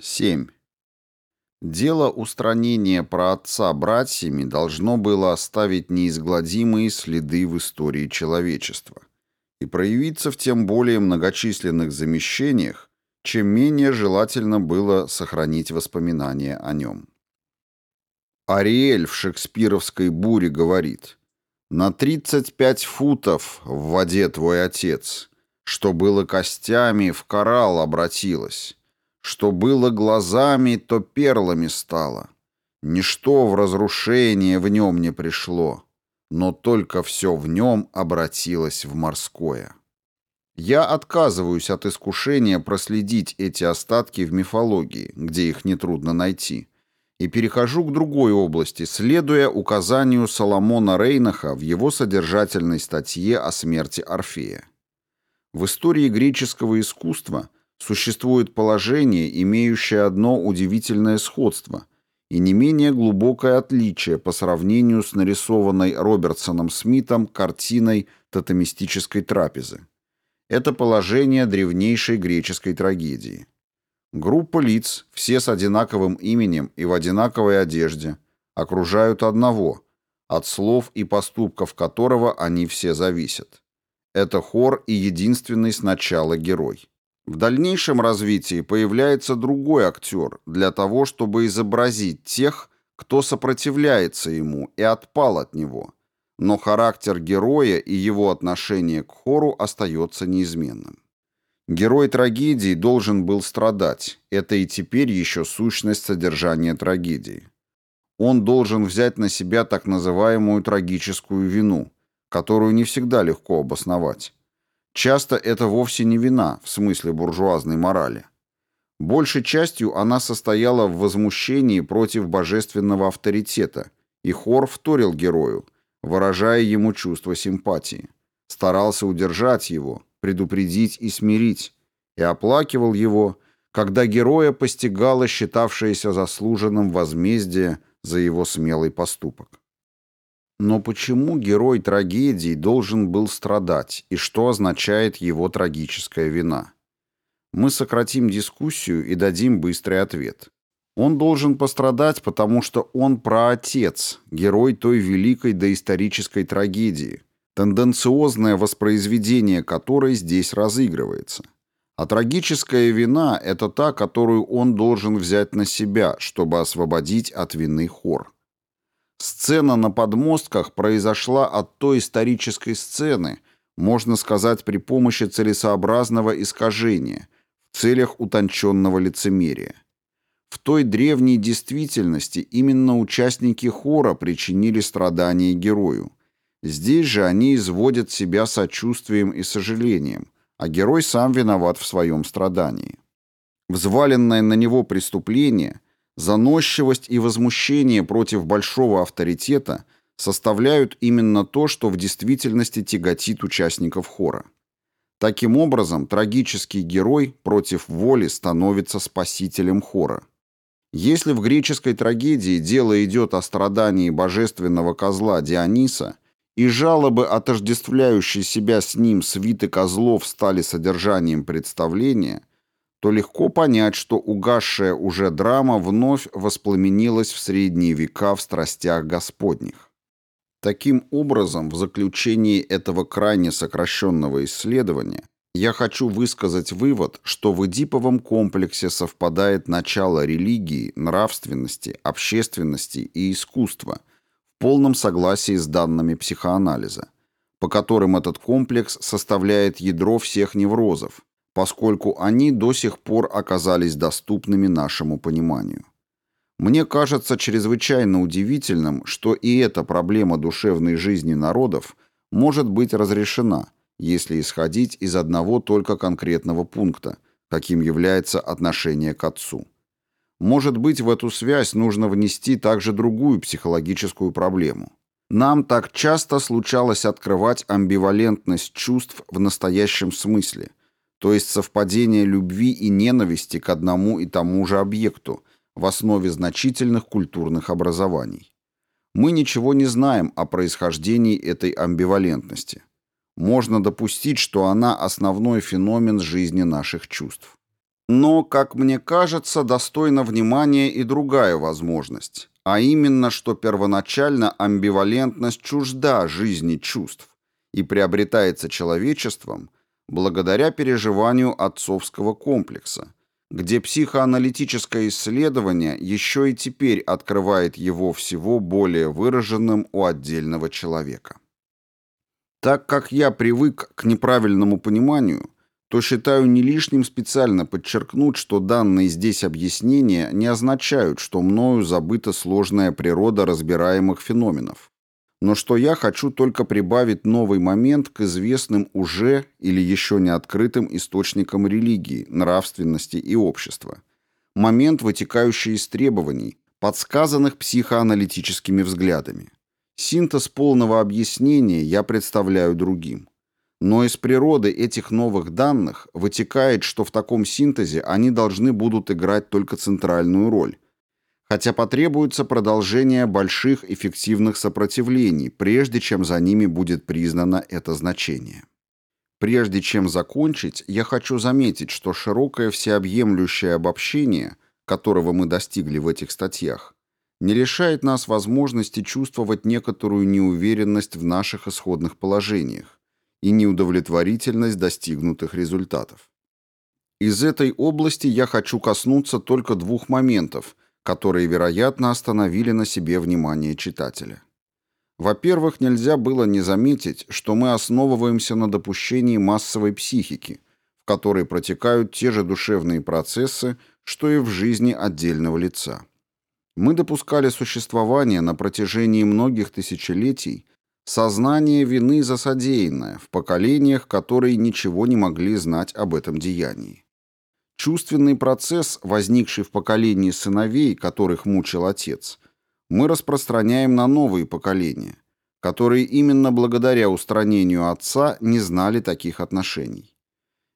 7. Дело устранения праотца братьями должно было оставить неизгладимые следы в истории человечества и проявиться в тем более многочисленных замещениях, чем менее желательно было сохранить воспоминания о нем. Ариэль в шекспировской буре говорит «На 35 футов в воде твой отец, что было костями, в коралл обратилось». Что было глазами, то перлами стало. Ничто в разрушение в нем не пришло, но только все в нем обратилось в морское. Я отказываюсь от искушения проследить эти остатки в мифологии, где их нетрудно найти, и перехожу к другой области, следуя указанию Соломона Рейнаха в его содержательной статье о смерти Орфея. В истории греческого искусства – существует положение, имеющее одно удивительное сходство и не менее глубокое отличие по сравнению с нарисованной Робертсоном Смитом картиной тотемистической трапезы. Это положение древнейшей греческой трагедии. Группа лиц, все с одинаковым именем и в одинаковой одежде, окружают одного, от слов и поступков которого они все зависят. Это хор и единственный сначала герой. В дальнейшем развитии появляется другой актер для того, чтобы изобразить тех, кто сопротивляется ему и отпал от него. Но характер героя и его отношение к хору остается неизменным. Герой трагедии должен был страдать. Это и теперь еще сущность содержания трагедии. Он должен взять на себя так называемую трагическую вину, которую не всегда легко обосновать. Часто это вовсе не вина в смысле буржуазной морали. Большей частью она состояла в возмущении против божественного авторитета, и хор вторил герою, выражая ему чувство симпатии. Старался удержать его, предупредить и смирить, и оплакивал его, когда героя постигало считавшееся заслуженным возмездие за его смелый поступок. Но почему герой трагедии должен был страдать, и что означает его трагическая вина? Мы сократим дискуссию и дадим быстрый ответ. Он должен пострадать, потому что он праотец, герой той великой доисторической трагедии, тенденциозное воспроизведение которой здесь разыгрывается. А трагическая вина – это та, которую он должен взять на себя, чтобы освободить от вины хор. Сцена на подмостках произошла от той исторической сцены, можно сказать, при помощи целесообразного искажения, в целях утонченного лицемерия. В той древней действительности именно участники хора причинили страдания герою. Здесь же они изводят себя сочувствием и сожалением, а герой сам виноват в своем страдании. Взваленное на него преступление Заносчивость и возмущение против большого авторитета составляют именно то, что в действительности тяготит участников хора. Таким образом, трагический герой против воли становится спасителем хора. Если в греческой трагедии дело идет о страдании божественного козла Диониса, и жалобы, отождествляющие себя с ним свиты козлов, стали содержанием представления – то легко понять, что угасшая уже драма вновь воспламенилась в средние века в страстях Господних. Таким образом, в заключении этого крайне сокращенного исследования я хочу высказать вывод, что в Эдиповом комплексе совпадает начало религии, нравственности, общественности и искусства в полном согласии с данными психоанализа, по которым этот комплекс составляет ядро всех неврозов, поскольку они до сих пор оказались доступными нашему пониманию. Мне кажется чрезвычайно удивительным, что и эта проблема душевной жизни народов может быть разрешена, если исходить из одного только конкретного пункта, каким является отношение к отцу. Может быть, в эту связь нужно внести также другую психологическую проблему. Нам так часто случалось открывать амбивалентность чувств в настоящем смысле – то есть совпадение любви и ненависти к одному и тому же объекту в основе значительных культурных образований. Мы ничего не знаем о происхождении этой амбивалентности. Можно допустить, что она основной феномен жизни наших чувств. Но, как мне кажется, достойна внимания и другая возможность, а именно, что первоначально амбивалентность чужда жизни чувств и приобретается человечеством благодаря переживанию отцовского комплекса, где психоаналитическое исследование еще и теперь открывает его всего более выраженным у отдельного человека. Так как я привык к неправильному пониманию, то считаю не лишним специально подчеркнуть, что данные здесь объяснения не означают, что мною забыта сложная природа разбираемых феноменов, но что я хочу только прибавить новый момент к известным уже или еще не открытым источникам религии, нравственности и общества. Момент, вытекающий из требований, подсказанных психоаналитическими взглядами. Синтез полного объяснения я представляю другим. Но из природы этих новых данных вытекает, что в таком синтезе они должны будут играть только центральную роль, хотя потребуется продолжение больших эффективных сопротивлений, прежде чем за ними будет признано это значение. Прежде чем закончить, я хочу заметить, что широкое всеобъемлющее обобщение, которого мы достигли в этих статьях, не лишает нас возможности чувствовать некоторую неуверенность в наших исходных положениях и неудовлетворительность достигнутых результатов. Из этой области я хочу коснуться только двух моментов – которые, вероятно, остановили на себе внимание читателя. Во-первых, нельзя было не заметить, что мы основываемся на допущении массовой психики, в которой протекают те же душевные процессы, что и в жизни отдельного лица. Мы допускали существование на протяжении многих тысячелетий сознание вины за содеянное в поколениях, которые ничего не могли знать об этом деянии. Чувственный процесс, возникший в поколении сыновей, которых мучил отец, мы распространяем на новые поколения, которые именно благодаря устранению отца не знали таких отношений.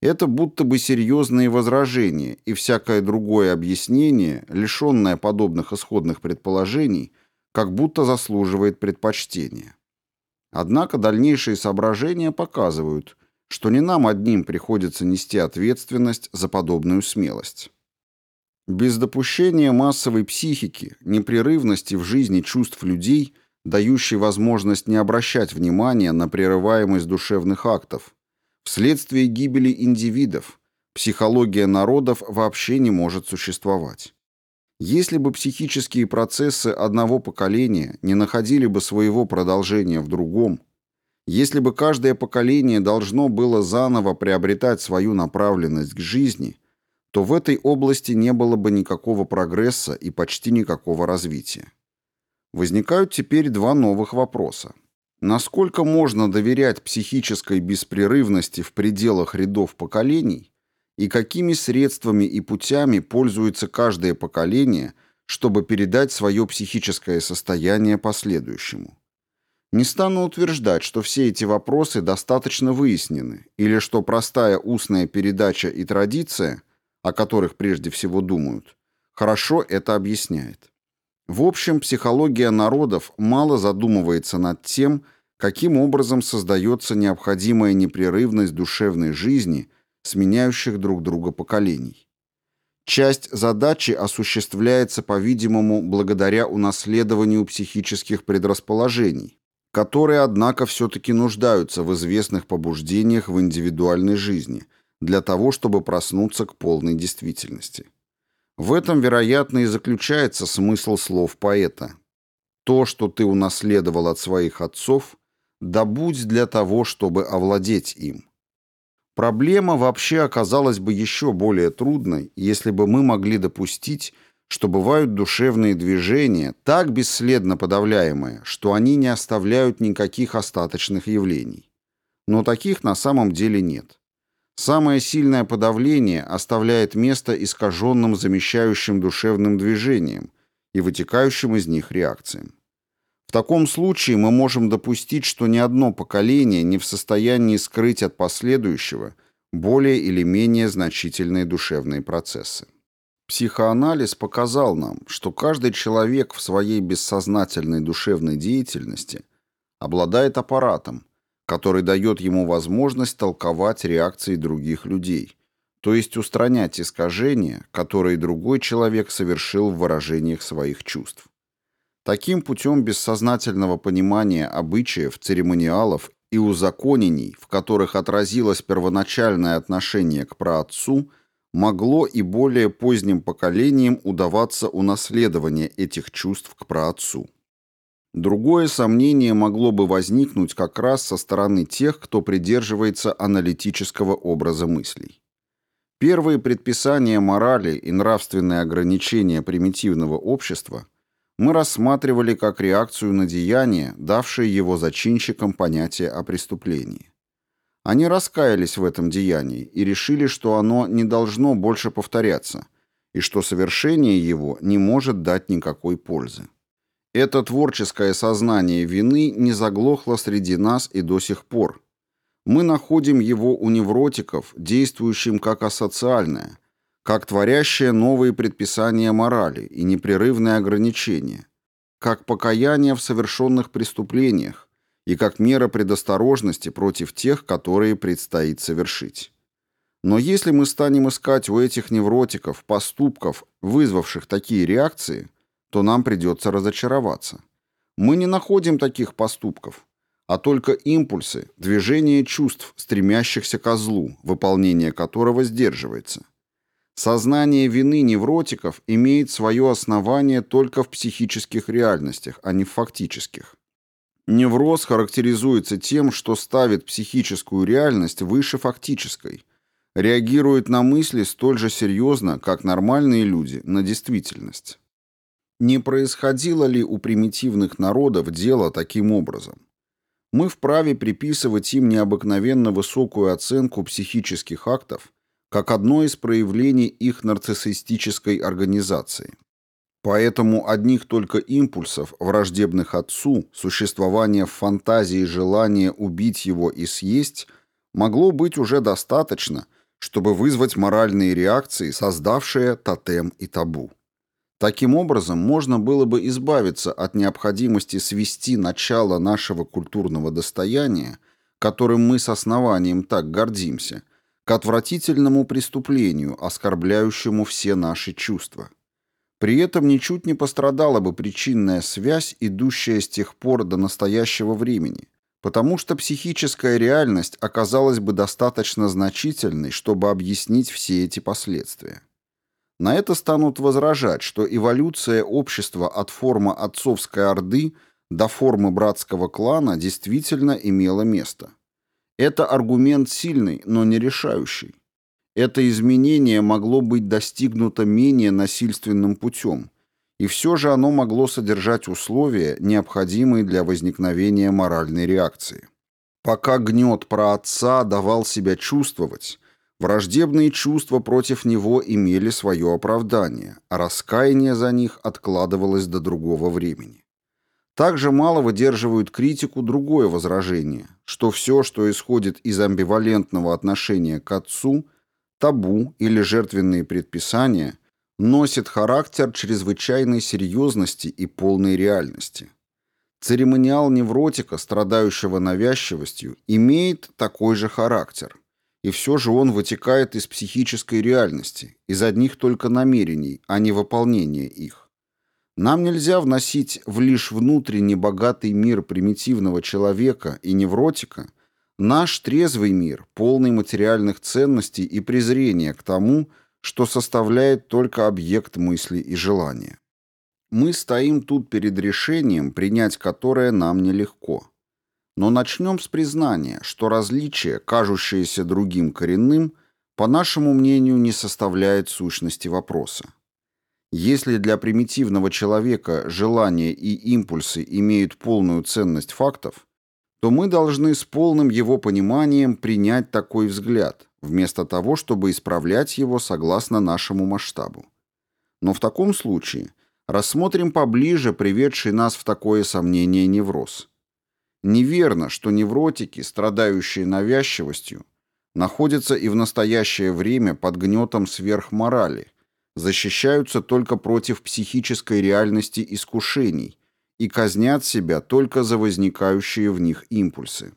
Это будто бы серьезные возражения и всякое другое объяснение, лишенное подобных исходных предположений, как будто заслуживает предпочтения. Однако дальнейшие соображения показывают – что не нам одним приходится нести ответственность за подобную смелость. Без допущения массовой психики, непрерывности в жизни чувств людей, дающей возможность не обращать внимания на прерываемость душевных актов, вследствие гибели индивидов, психология народов вообще не может существовать. Если бы психические процессы одного поколения не находили бы своего продолжения в другом, если бы каждое поколение должно было заново приобретать свою направленность к жизни, то в этой области не было бы никакого прогресса и почти никакого развития. Возникают теперь два новых вопроса. Насколько можно доверять психической беспрерывности в пределах рядов поколений и какими средствами и путями пользуется каждое поколение, чтобы передать свое психическое состояние последующему? Не стану утверждать, что все эти вопросы достаточно выяснены, или что простая устная передача и традиция, о которых прежде всего думают, хорошо это объясняет. В общем, психология народов мало задумывается над тем, каким образом создается необходимая непрерывность душевной жизни сменяющих друг друга поколений. Часть задачи осуществляется, по-видимому, благодаря унаследованию психических предрасположений, которые, однако, все-таки нуждаются в известных побуждениях в индивидуальной жизни для того, чтобы проснуться к полной действительности. В этом, вероятно, и заключается смысл слов поэта. «То, что ты унаследовал от своих отцов, добудь для того, чтобы овладеть им». Проблема вообще оказалась бы еще более трудной, если бы мы могли допустить, что бывают душевные движения, так бесследно подавляемые, что они не оставляют никаких остаточных явлений. Но таких на самом деле нет. Самое сильное подавление оставляет место искаженным замещающим душевным движением и вытекающим из них реакциям. В таком случае мы можем допустить, что ни одно поколение не в состоянии скрыть от последующего более или менее значительные душевные процессы. Психоанализ показал нам, что каждый человек в своей бессознательной душевной деятельности обладает аппаратом, который дает ему возможность толковать реакции других людей, то есть устранять искажения, которые другой человек совершил в выражениях своих чувств. Таким путем бессознательного понимания обычаев, церемониалов и узаконений, в которых отразилось первоначальное отношение к праотцу, могло и более поздним поколениям удаваться унаследование этих чувств к праотцу. Другое сомнение могло бы возникнуть как раз со стороны тех, кто придерживается аналитического образа мыслей. Первые предписания морали и нравственные ограничения примитивного общества мы рассматривали как реакцию на деяние, давшее его зачинщикам понятие о преступлении. Они раскаялись в этом деянии и решили, что оно не должно больше повторяться, и что совершение его не может дать никакой пользы. Это творческое сознание вины не заглохло среди нас и до сих пор. Мы находим его у невротиков, действующим как асоциальное, как творящее новые предписания морали и непрерывные ограничения, как покаяние в совершенных преступлениях и как мера предосторожности против тех, которые предстоит совершить. Но если мы станем искать у этих невротиков поступков, вызвавших такие реакции, то нам придется разочароваться. Мы не находим таких поступков, а только импульсы, движение чувств, стремящихся к злу, выполнение которого сдерживается – Сознание вины невротиков имеет свое основание только в психических реальностях, а не в фактических. Невроз характеризуется тем, что ставит психическую реальность выше фактической, реагирует на мысли столь же серьезно, как нормальные люди на действительность. Не происходило ли у примитивных народов дело таким образом? Мы вправе приписывать им необыкновенно высокую оценку психических актов, как одно из проявлений их нарциссистической организации. Поэтому одних только импульсов, враждебных отцу, существования в фантазии желания убить его и съесть, могло быть уже достаточно, чтобы вызвать моральные реакции, создавшие тотем и табу. Таким образом, можно было бы избавиться от необходимости свести начало нашего культурного достояния, которым мы с основанием так гордимся – к отвратительному преступлению, оскорбляющему все наши чувства. При этом ничуть не пострадала бы причинная связь, идущая с тех пор до настоящего времени, потому что психическая реальность оказалась бы достаточно значительной, чтобы объяснить все эти последствия. На это станут возражать, что эволюция общества от формы отцовской орды до формы братского клана действительно имела место. Это аргумент сильный, но не решающий. Это изменение могло быть достигнуто менее насильственным путем, и все же оно могло содержать условия, необходимые для возникновения моральной реакции. Пока гнет про отца давал себя чувствовать, враждебные чувства против него имели свое оправдание, а раскаяние за них откладывалось до другого времени. Также мало выдерживают критику другое возражение, что все, что исходит из амбивалентного отношения к отцу, табу или жертвенные предписания, носит характер чрезвычайной серьезности и полной реальности. Церемониал невротика, страдающего навязчивостью, имеет такой же характер, и все же он вытекает из психической реальности, из одних только намерений, а не выполнения их. Нам нельзя вносить в лишь внутренне богатый мир примитивного человека и невротика наш трезвый мир, полный материальных ценностей и презрения к тому, что составляет только объект мысли и желания. Мы стоим тут перед решением, принять которое нам нелегко. Но начнем с признания, что различие, кажущееся другим коренным, по нашему мнению, не составляет сущности вопроса. Если для примитивного человека желания и импульсы имеют полную ценность фактов, то мы должны с полным его пониманием принять такой взгляд, вместо того, чтобы исправлять его согласно нашему масштабу. Но в таком случае рассмотрим поближе приведший нас в такое сомнение невроз. Неверно, что невротики, страдающие навязчивостью, находятся и в настоящее время под гнетом сверхморали, защищаются только против психической реальности искушений и казнят себя только за возникающие в них импульсы.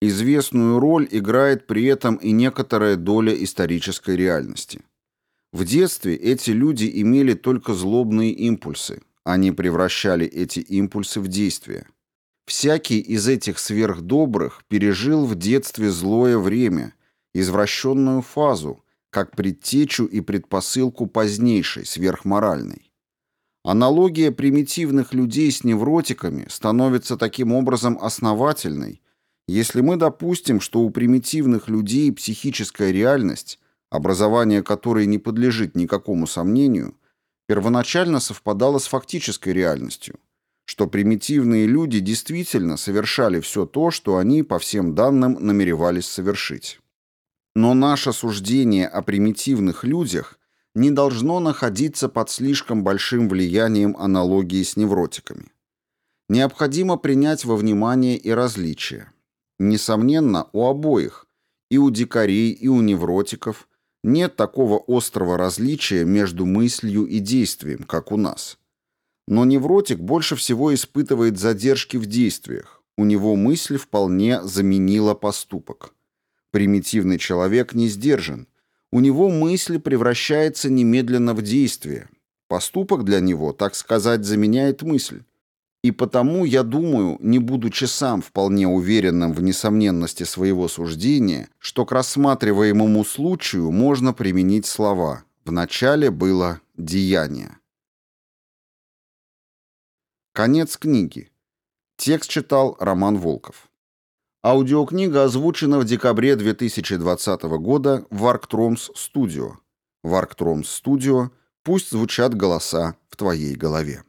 Известную роль играет при этом и некоторая доля исторической реальности. В детстве эти люди имели только злобные импульсы, они превращали эти импульсы в действия. Всякий из этих сверхдобрых пережил в детстве злое время, извращенную фазу, как предтечу и предпосылку позднейшей, сверхморальной. Аналогия примитивных людей с невротиками становится таким образом основательной, если мы допустим, что у примитивных людей психическая реальность, образование которой не подлежит никакому сомнению, первоначально совпадала с фактической реальностью, что примитивные люди действительно совершали все то, что они, по всем данным, намеревались совершить. Но наше суждение о примитивных людях не должно находиться под слишком большим влиянием аналогии с невротиками. Необходимо принять во внимание и различия. Несомненно, у обоих, и у дикарей, и у невротиков, нет такого острого различия между мыслью и действием, как у нас. Но невротик больше всего испытывает задержки в действиях. У него мысль вполне заменила поступок. Примитивный человек не сдержан. У него мысль превращается немедленно в действие. Поступок для него, так сказать, заменяет мысль. И потому, я думаю, не будучи сам вполне уверенным в несомненности своего суждения, что к рассматриваемому случаю можно применить слова «вначале было деяние». Конец книги. Текст читал Роман Волков. Аудиокнига озвучена в декабре 2020 года в Арктромс Студио. В Арктромс Студио пусть звучат голоса в твоей голове.